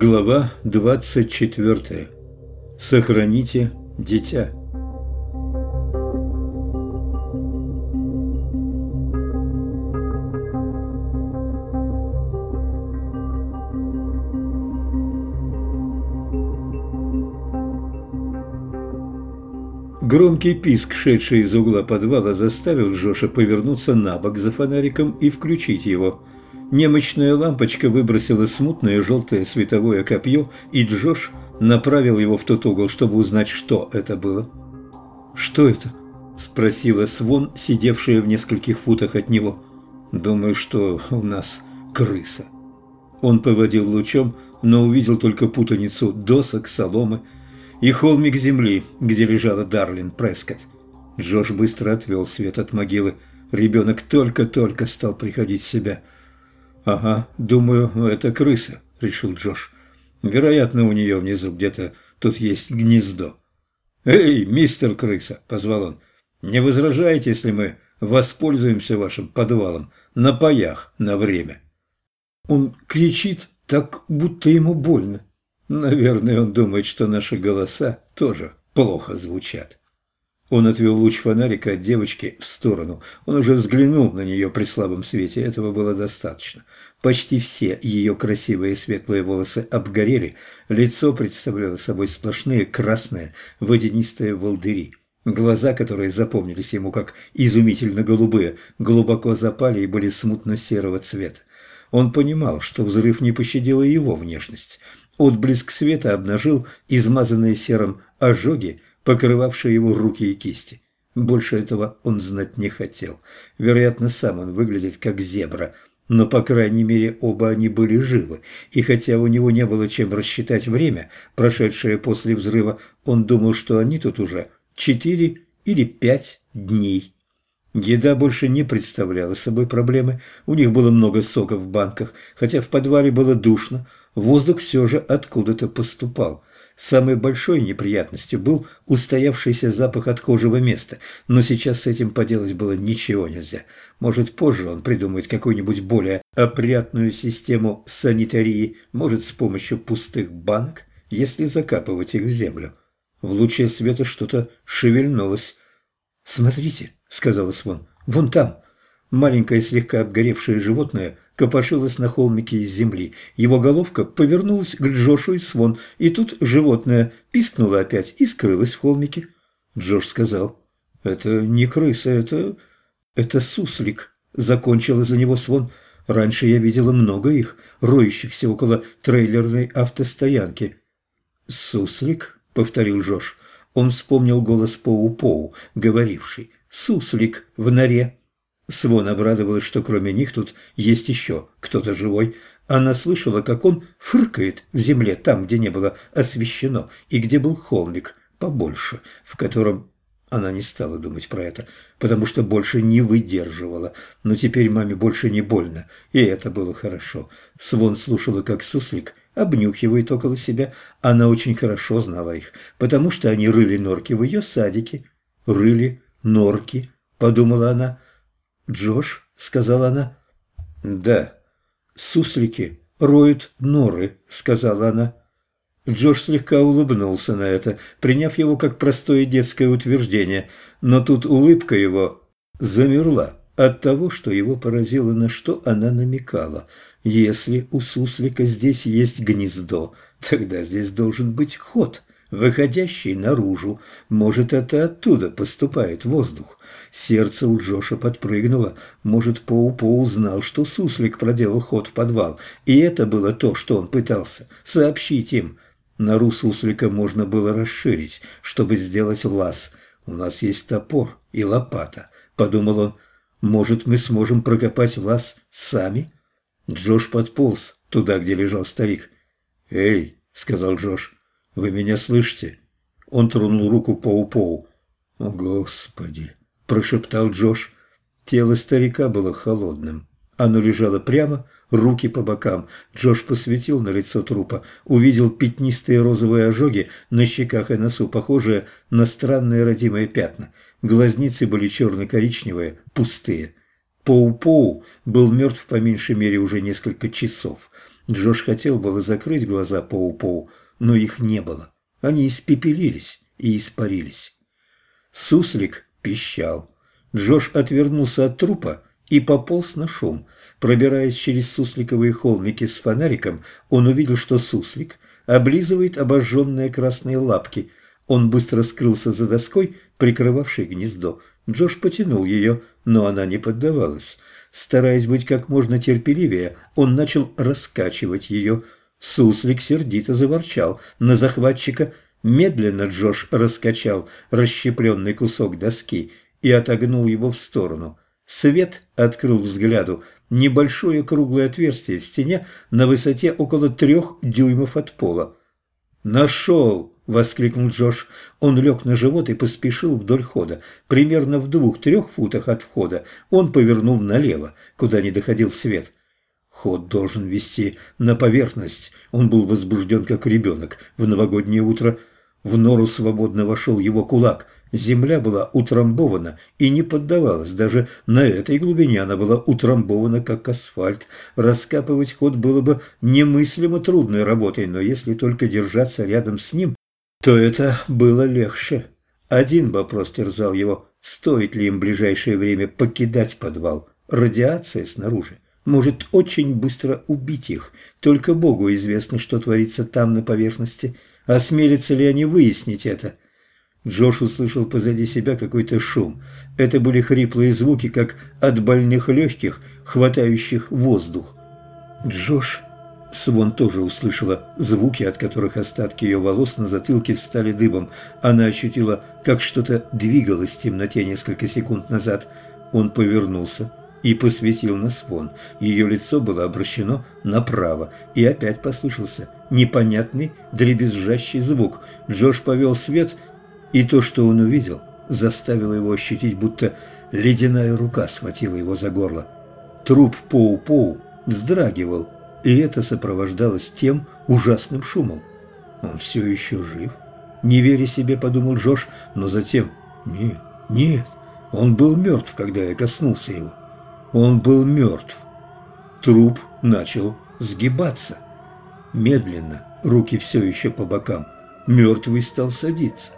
Глава 24. Сохраните дитя. Громкий писк, шедший из угла подвала, заставил Джоша повернуться на бок за фонариком и включить его – Немощная лампочка выбросила смутное желтое световое копье, и Джош направил его в тот угол, чтобы узнать, что это было. «Что это?» – спросила Свон, сидевшая в нескольких футах от него. «Думаю, что у нас крыса». Он поводил лучом, но увидел только путаницу досок, соломы и холмик земли, где лежала Дарлин Прескотт. Джош быстро отвел свет от могилы. Ребенок только-только стал приходить в себя – «Ага, думаю, это крыса», — решил Джош. «Вероятно, у нее внизу где-то тут есть гнездо». «Эй, мистер крыса!» – позвал он. «Не возражаете, если мы воспользуемся вашим подвалом на паях на время?» Он кричит так, будто ему больно. Наверное, он думает, что наши голоса тоже плохо звучат. Он отвел луч фонарика от девочки в сторону. Он уже взглянул на нее при слабом свете. Этого было достаточно. Почти все ее красивые светлые волосы обгорели. Лицо представляло собой сплошные красные водянистые волдыри. Глаза, которые запомнились ему как изумительно голубые, глубоко запали и были смутно-серого цвета. Он понимал, что взрыв не пощадил и его внешность. Отблеск света обнажил измазанные серым ожоги, покрывавшие его руки и кисти. Больше этого он знать не хотел. Вероятно, сам он выглядит как зебра, но, по крайней мере, оба они были живы, и хотя у него не было чем рассчитать время, прошедшее после взрыва, он думал, что они тут уже четыре или пять дней. Еда больше не представляла собой проблемы, у них было много сока в банках, хотя в подвале было душно, воздух все же откуда-то поступал. Самой большой неприятностью был устоявшийся запах отхожего места, но сейчас с этим поделать было ничего нельзя. Может, позже он придумает какую-нибудь более опрятную систему санитарии, может, с помощью пустых банок, если закапывать их в землю. В луче света что-то шевельнулось. «Смотрите», — сказала Свон, — «вон там». Маленькое слегка обгоревшее животное копошилось на холмике из земли. Его головка повернулась к Джошу и Свон, и тут животное пискнуло опять и скрылось в холмике. Джош сказал, «Это не крыса, это... это суслик», — закончила за него Свон. «Раньше я видела много их, роющихся около трейлерной автостоянки». «Суслик?» — повторил Джош. Он вспомнил голос Поу-Поу, говоривший «Суслик в норе». Свон обрадовалась, что кроме них тут есть еще кто-то живой. Она слышала, как он фыркает в земле там, где не было освещено, и где был холмик побольше, в котором она не стала думать про это, потому что больше не выдерживала. Но теперь маме больше не больно, и это было хорошо. Свон слушала, как суслик обнюхивает около себя. Она очень хорошо знала их, потому что они рыли норки в ее садике. «Рыли норки», — подумала она, — «Джош?» — сказала она. «Да». «Суслики роют норы», — сказала она. Джош слегка улыбнулся на это, приняв его как простое детское утверждение, но тут улыбка его замерла от того, что его поразило, на что она намекала. Если у суслика здесь есть гнездо, тогда здесь должен быть ход, выходящий наружу. Может, это оттуда поступает воздух. Сердце у Джоша подпрыгнуло. Может, Поу-Поу знал, что суслик проделал ход в подвал, и это было то, что он пытался сообщить им. Нору суслика можно было расширить, чтобы сделать лаз. «У нас есть топор и лопата», — подумал он. «Может, мы сможем прокопать лаз сами?» Джош подполз туда, где лежал старик. «Эй», — сказал Джош, — «вы меня слышите?» Он тронул руку Поу-Поу. «О, Господи!» прошептал Джош. Тело старика было холодным. Оно лежало прямо, руки по бокам. Джош посветил на лицо трупа, увидел пятнистые розовые ожоги на щеках и носу, похожие на странные родимые пятна. Глазницы были черно-коричневые, пустые. Поу-Поу был мертв по меньшей мере уже несколько часов. Джош хотел было закрыть глаза Поу-Поу, но их не было. Они испепелились и испарились. Суслик пищал. Джош отвернулся от трупа и пополз на шум. Пробираясь через сусликовые холмики с фонариком, он увидел, что суслик облизывает обожженные красные лапки. Он быстро скрылся за доской, прикрывавшей гнездо. Джош потянул ее, но она не поддавалась. Стараясь быть как можно терпеливее, он начал раскачивать ее. Суслик сердито заворчал на захватчика. Медленно Джош раскачал расщепленный кусок доски и отогнул его в сторону. Свет открыл взгляду небольшое круглое отверстие в стене на высоте около трех дюймов от пола. «Нашел!» – воскликнул Джош. Он лег на живот и поспешил вдоль хода. Примерно в двух-трех футах от входа он повернул налево, куда не доходил свет. Ход должен вести на поверхность. Он был возбужден, как ребенок в новогоднее утро. В нору свободно вошел его кулак – Земля была утрамбована и не поддавалась. Даже на этой глубине она была утрамбована, как асфальт. Раскапывать ход было бы немыслимо трудной работой, но если только держаться рядом с ним, то это было легче. Один вопрос терзал его. Стоит ли им в ближайшее время покидать подвал? Радиация снаружи может очень быстро убить их. Только Богу известно, что творится там на поверхности. Осмелятся ли они выяснить это? – Джош услышал позади себя какой-то шум. Это были хриплые звуки, как от больных легких, хватающих воздух. Джош... Свон тоже услышала звуки, от которых остатки ее волос на затылке встали дыбом. Она ощутила, как что-то двигалось в темноте несколько секунд назад. Он повернулся и посветил на Свон. Ее лицо было обращено направо, и опять послышался непонятный дребезжащий звук. Джош повел свет и то, что он увидел, заставило его ощутить, будто ледяная рука схватила его за горло. Труп Поу-Поу вздрагивал, и это сопровождалось тем ужасным шумом. Он все еще жив. Не веря себе, подумал Джош, но затем «Нет, нет, он был мертв, когда я коснулся его. Он был мертв». Труп начал сгибаться. Медленно, руки все еще по бокам. Мертвый стал садиться.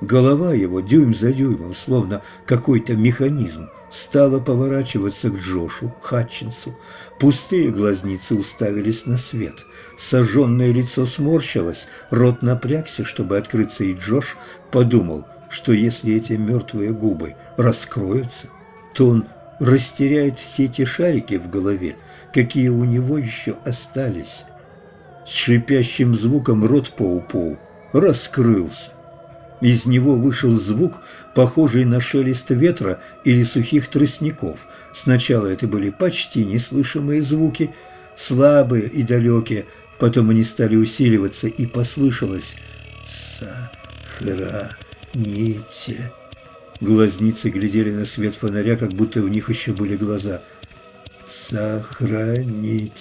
Голова его дюйм за дюймом, словно какой-то механизм, стала поворачиваться к Джошу Хатчинсу. Пустые глазницы уставились на свет. Сожженное лицо сморщилось, рот напрягся, чтобы открыться, и Джош подумал, что если эти мертвые губы раскроются, то он растеряет все те шарики в голове, какие у него еще остались. С шипящим звуком рот Поу-Поу раскрылся. Из него вышел звук, похожий на шелест ветра или сухих тростников. Сначала это были почти неслышимые звуки, слабые и далекие, потом они стали усиливаться, и послышалось «Сохраните». Глазницы глядели на свет фонаря, как будто в них еще были глаза. «Сохраните»,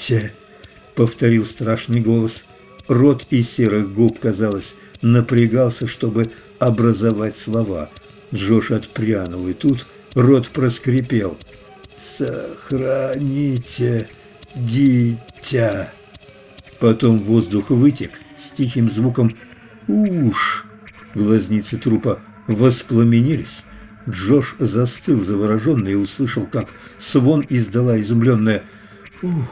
— повторил страшный голос. Рот из серых губ, казалось, напрягался, чтобы образовать слова. Джош отпрянул, и тут рот проскрипел. «Сохраните дитя!» Потом воздух вытек с тихим звуком «Уж!» Глазницы трупа воспламенились. Джош застыл завороженный и услышал, как Свон издала изумленное «Ух!».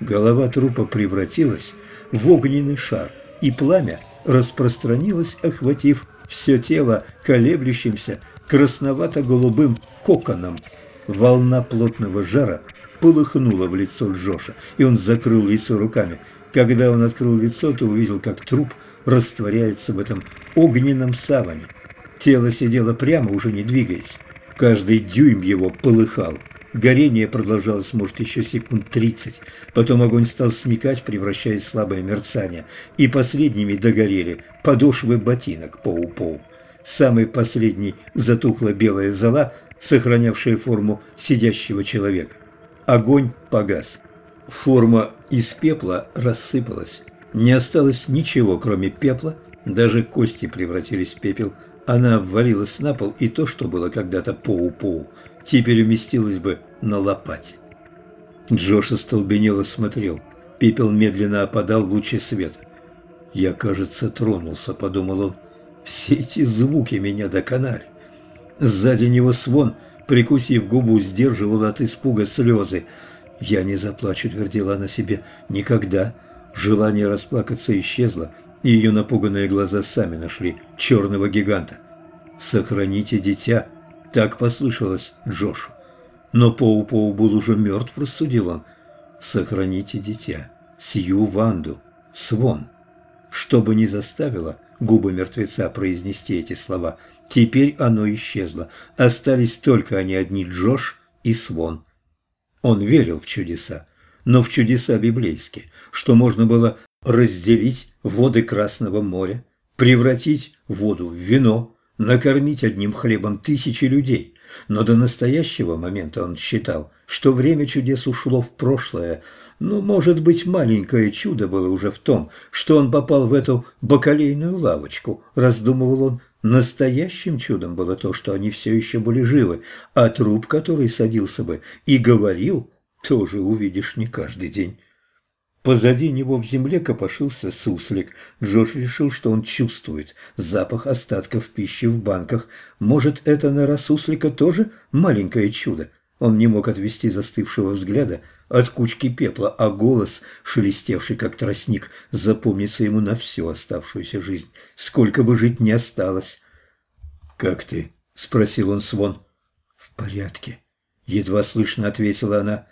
Голова трупа превратилась в огненный шар, и пламя распространилось, охватив все тело колеблющимся красновато-голубым коконом. Волна плотного жара полыхнула в лицо Джоша, и он закрыл лицо руками. Когда он открыл лицо, то увидел, как труп растворяется в этом огненном саване. Тело сидело прямо, уже не двигаясь. Каждый дюйм его полыхал. Горение продолжалось, может, еще секунд тридцать. Потом огонь стал смекать, превращаясь в слабое мерцание. И последними догорели подошвы ботинок Поу-Поу. Самый последний затухла белая зола, сохранявшая форму сидящего человека. Огонь погас. Форма из пепла рассыпалась. Не осталось ничего, кроме пепла. Даже кости превратились в пепел. Она обвалилась на пол, и то, что было когда-то Поу-Поу, теперь уместилась бы на лопате. Джош остолбенело смотрел. Пепел медленно опадал в луче света. «Я, кажется, тронулся», — подумал он. «Все эти звуки меня доконали». Сзади него свон, прикусив губу, сдерживал от испуга слезы. «Я не заплачу», — твердила она себе, — «никогда». Желание расплакаться исчезло, и ее напуганные глаза сами нашли черного гиганта. «Сохраните дитя», — так послышалось Джошу. Но Поу-Поу был уже мертв, рассудил он. «Сохраните дитя, Сью Ванду, Свон». Что бы ни заставило губы мертвеца произнести эти слова, теперь оно исчезло. Остались только они одни Джош и Свон. Он верил в чудеса, но в чудеса библейские, что можно было разделить воды Красного моря, превратить воду в вино, накормить одним хлебом тысячи людей. Но до настоящего момента он считал, что время чудес ушло в прошлое, но, может быть, маленькое чудо было уже в том, что он попал в эту бакалейную лавочку, раздумывал он. Настоящим чудом было то, что они все еще были живы, а труп, который садился бы и говорил, тоже увидишь не каждый день. Позади него в земле копошился суслик. Джош решил, что он чувствует запах остатков пищи в банках. Может, это нора суслика тоже маленькое чудо? Он не мог отвести застывшего взгляда от кучки пепла, а голос, шелестевший как тростник, запомнится ему на всю оставшуюся жизнь, сколько бы жить не осталось. «Как ты?» – спросил он Свон. «В порядке», – едва слышно ответила она.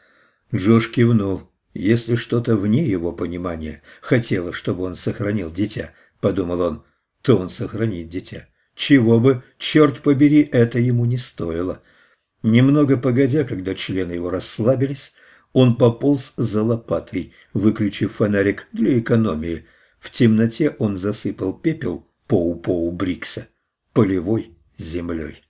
Джош кивнул. Если что-то вне его понимания хотело, чтобы он сохранил дитя, подумал он, то он сохранит дитя. Чего бы, черт побери, это ему не стоило. Немного погодя, когда члены его расслабились, он пополз за лопатой, выключив фонарик для экономии. В темноте он засыпал пепел Поу-Поу Брикса полевой землей.